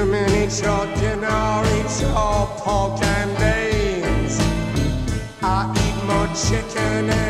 human, it's your dinner, eat your pork and beans? I eat more chicken